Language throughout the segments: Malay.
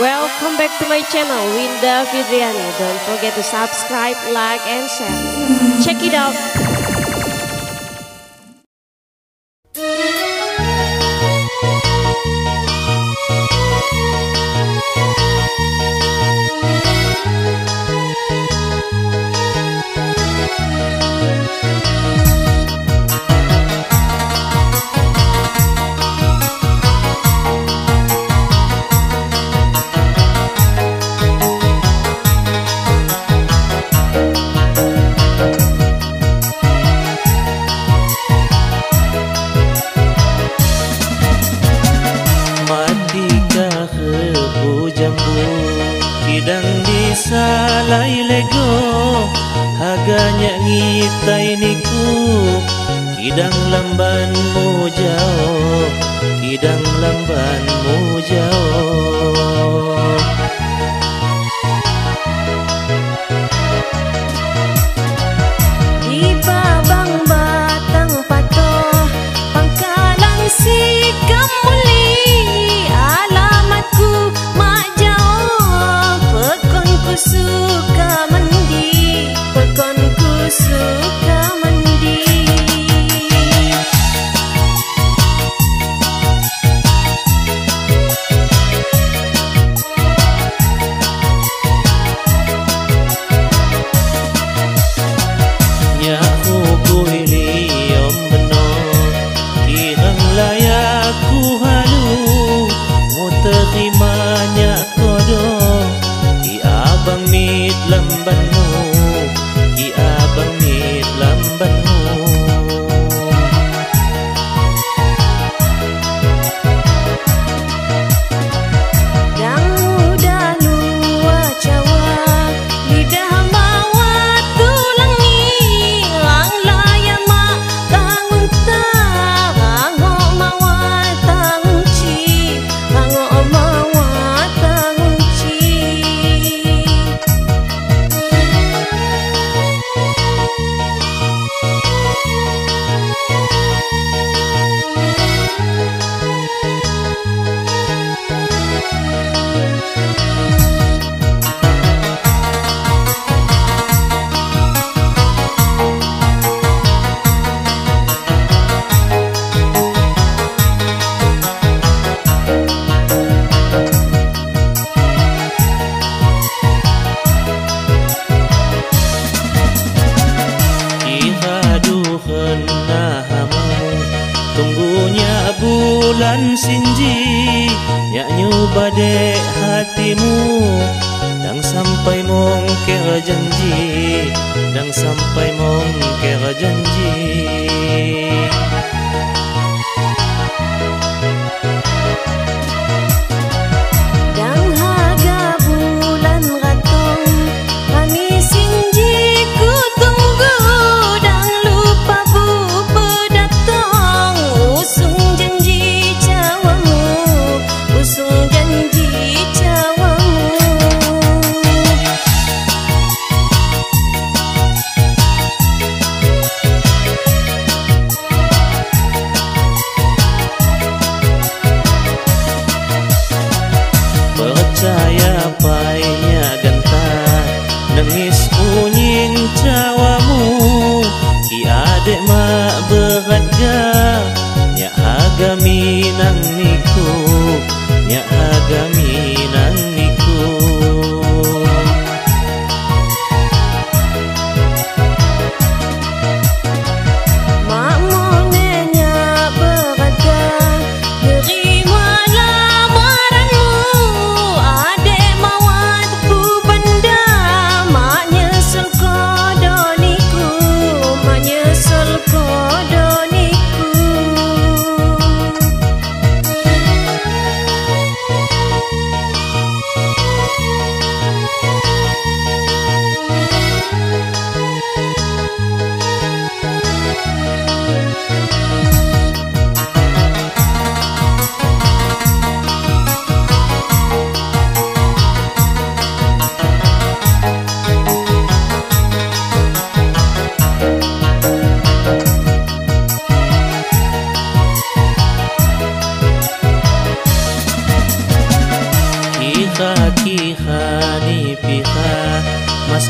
Welcome back to my channel, Winda Fidriani. Don't forget to subscribe, like, and share. Check it out. Haganya ngitai niku Kidang lamban mu jauh Kidang lamban mu jauh bulan sinji Ya nyubade hatimu. Dan sampai mong kira janji Dan sampai mong kira janji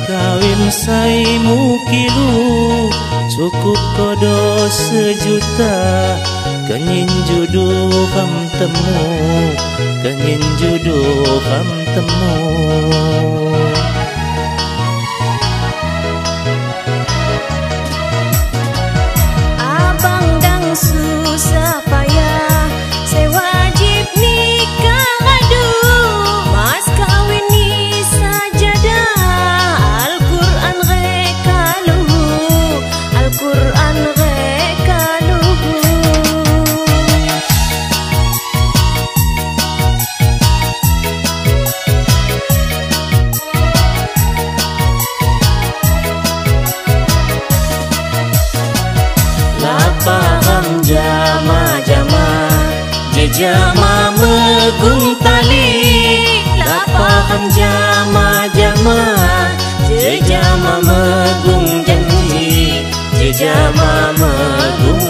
kawin saimu kilu. Cukup kodo sejuta Kenyin judu pam temu. Kenyin judu pam temu jama tali, Lapakan jama jama Je jama megung janji Je jama megung